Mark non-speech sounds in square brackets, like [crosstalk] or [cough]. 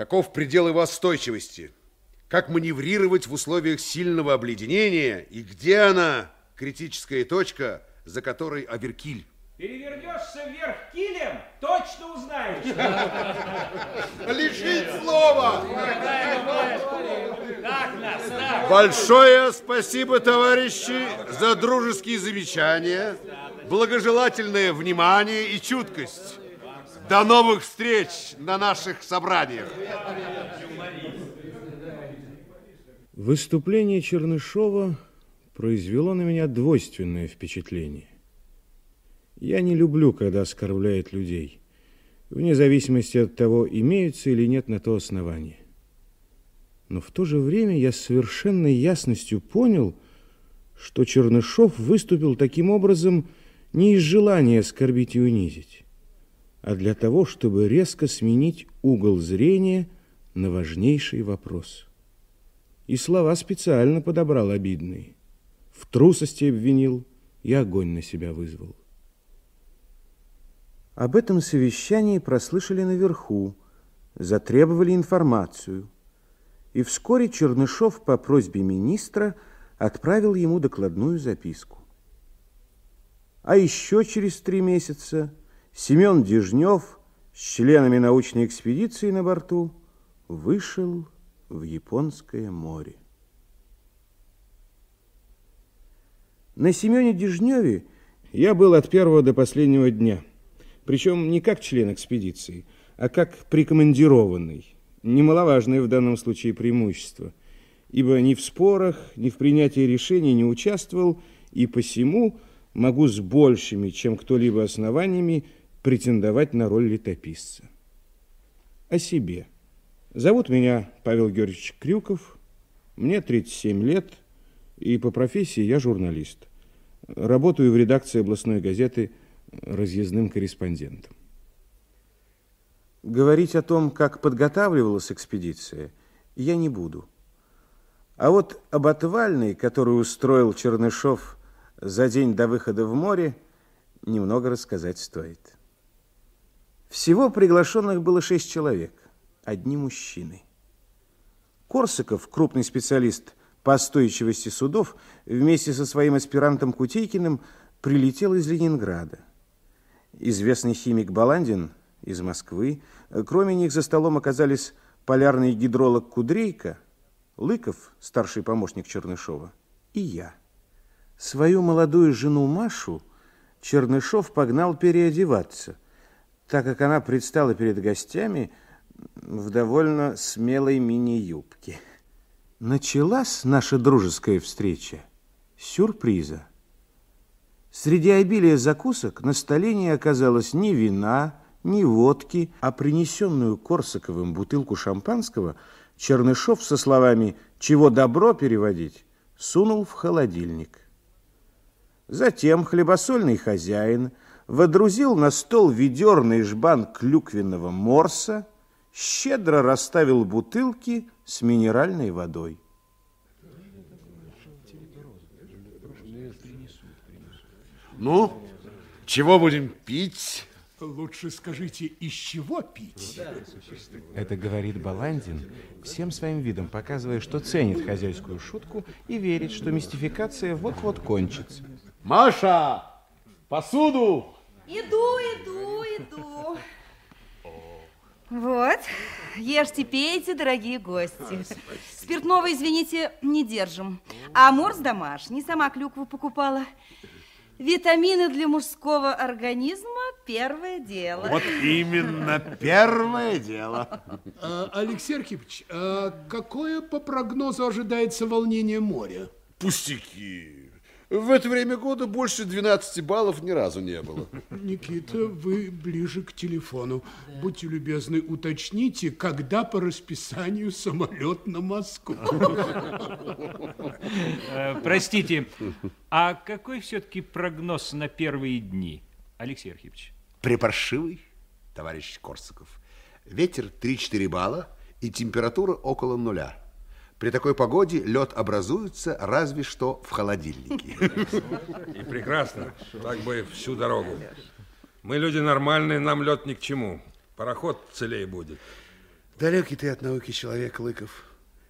Каков предел его остойчивости? Как маневрировать в условиях сильного обледенения? И где она, критическая точка, за которой Аверкиль? Перевернешься вверх килем, точно узнаешь. [laughs] Лишить слова! Большое спасибо, товарищи, за дружеские замечания, благожелательное внимание и чуткость. До новых встреч на наших собраниях. Выступление Чернышова произвело на меня двойственное впечатление. Я не люблю, когда оскорбляют людей, вне зависимости от того, имеются или нет на то основания. Но в то же время я с совершенной ясностью понял, что Чернышов выступил таким образом не из желания оскорбить и унизить, а для того, чтобы резко сменить угол зрения на важнейший вопрос. И слова специально подобрал обидные. В трусости обвинил и огонь на себя вызвал. Об этом совещании прослышали наверху, затребовали информацию. И вскоре Чернышов по просьбе министра отправил ему докладную записку. А еще через три месяца Семен Дежнев с членами научной экспедиции на борту вышел в Японское море. На Семене Дежневе я был от первого до последнего дня – причем не как член экспедиции, а как прикомандированный. Немаловажное в данном случае преимущество, ибо ни в спорах, ни в принятии решений не участвовал, и посему могу с большими, чем кто-либо основаниями, претендовать на роль летописца. О себе. Зовут меня Павел Георгиевич Крюков, мне 37 лет, и по профессии я журналист. Работаю в редакции областной газеты разъездным корреспондентом. Говорить о том, как подготавливалась экспедиция, я не буду. А вот об отвальной, которую устроил Чернышов за день до выхода в море, немного рассказать стоит. Всего приглашенных было шесть человек, одни мужчины. Корсаков, крупный специалист по остойчивости судов, вместе со своим аспирантом Кутейкиным прилетел из Ленинграда. Известный химик Баландин из Москвы. Кроме них за столом оказались полярный гидролог Кудрейко, Лыков, старший помощник Чернышова, и я. Свою молодую жену Машу Чернышов погнал переодеваться, так как она предстала перед гостями в довольно смелой мини-юбке. Началась наша дружеская встреча сюрприза. Среди обилия закусок на столе не оказалось ни вина, ни водки, а принесенную Корсаковым бутылку шампанского Чернышов со словами «чего добро переводить» сунул в холодильник. Затем хлебосольный хозяин водрузил на стол ведерный жбан клюквенного морса, щедро расставил бутылки с минеральной водой. Ну, чего будем пить? Лучше скажите, из чего пить? Это говорит Баландин, всем своим видом показывая, что ценит хозяйскую шутку и верит, что мистификация вот-вот кончится. Маша, посуду! Иду, иду, иду. Вот, ешьте, пейте, дорогие гости. Спиртного, извините, не держим. А морс домашний, сама клюкву покупала. Витамины для мужского организма – первое дело. Вот именно первое дело. А, Алексей Архипович, а какое по прогнозу ожидается волнение моря? Пустяки. В это время года больше 12 баллов ни разу не было. Никита, вы ближе к телефону. Будьте любезны, уточните, когда по расписанию самолет на Москву. Э, простите, а какой все-таки прогноз на первые дни, Алексей Архипович? Припаршивый, товарищ Корсаков. Ветер 3-4 балла и температура около нуля. При такой погоде лед образуется разве что в холодильнике. И прекрасно. Так бы всю дорогу. Мы люди нормальные, нам лед ни к чему. Пароход целее будет. Далекий ты от науки человек, Лыков.